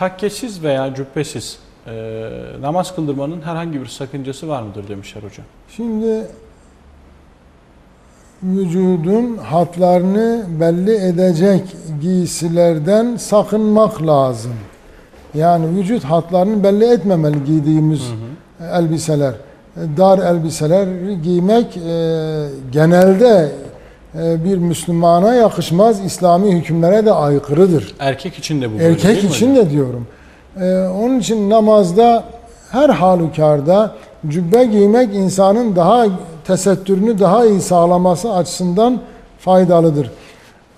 takkesiz veya cübbesiz e, namaz kıldırmanın herhangi bir sakıncası var mıdır demişler hocam. Şimdi vücudun hatlarını belli edecek giysilerden sakınmak lazım. Yani vücut hatlarını belli etmemeli giydiğimiz elbiseler. Dar elbiseler giymek e, genelde e, bir Müslümana yakışmaz. İslami hükümlere de aykırıdır. Erkek için de bu böyle Erkek için de diyorum. Ee, onun için namazda her halükarda cübbe giymek insanın daha tesettürünü daha iyi sağlaması açısından faydalıdır.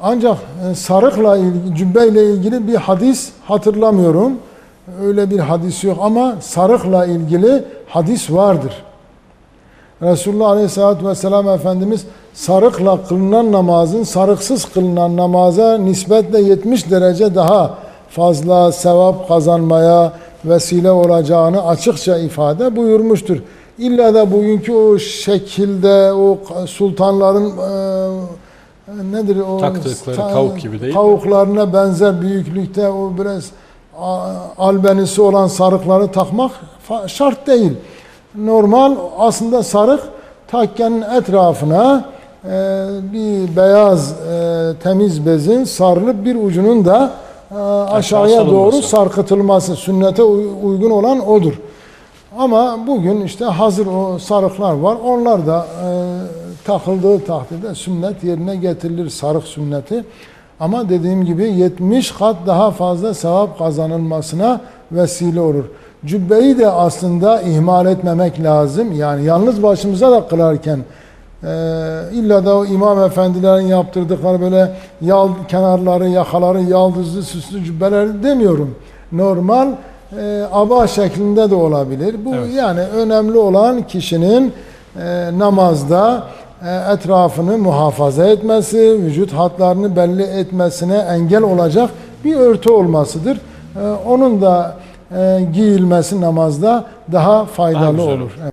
Ancak e, sarıkla ilgili, cübbeyle ilgili bir hadis hatırlamıyorum. Öyle bir hadis yok ama sarıkla ilgili hadis vardır. Resulullah Aleyhisselatü Vesselam Efendimiz sarıkla kılınan namazın sarıksız kılınan namaza nispetle 70 derece daha fazla sevap kazanmaya vesile olacağını açıkça ifade buyurmuştur. İlla da bugünkü o şekilde o sultanların e, nedir o Taktıkları kavuk gibi değil mi? Kavuklarına benzer büyüklükte o biraz albenisi olan sarıkları takmak şart değil. Normal aslında sarık takkenin etrafına e, bir beyaz e, temiz bezin sarılıp bir ucunun da e, aşağıya doğru sarkıtılması sünnete uy- uygun olan odur. Ama bugün işte hazır o sarıklar var. Onlar da e, takıldığı takdirde sünnet yerine getirilir sarık sünneti. Ama dediğim gibi 70 kat daha fazla sevap kazanılmasına vesile olur. Cübbeyi de aslında ihmal etmemek lazım. Yani yalnız başımıza da kılarken e, illa da o imam efendilerin yaptırdıkları böyle yal kenarları, yakaları yaldızlı süslü cübbeler demiyorum. Normal e, aba şeklinde de olabilir. Bu Evet. yani önemli olan kişinin e, namazda e, etrafını muhafaza etmesi, vücut hatlarını belli etmesine engel olacak bir örtü olmasıdır. E, onun da e, giyilmesi namazda daha faydalı güzel olur. olur. Evet.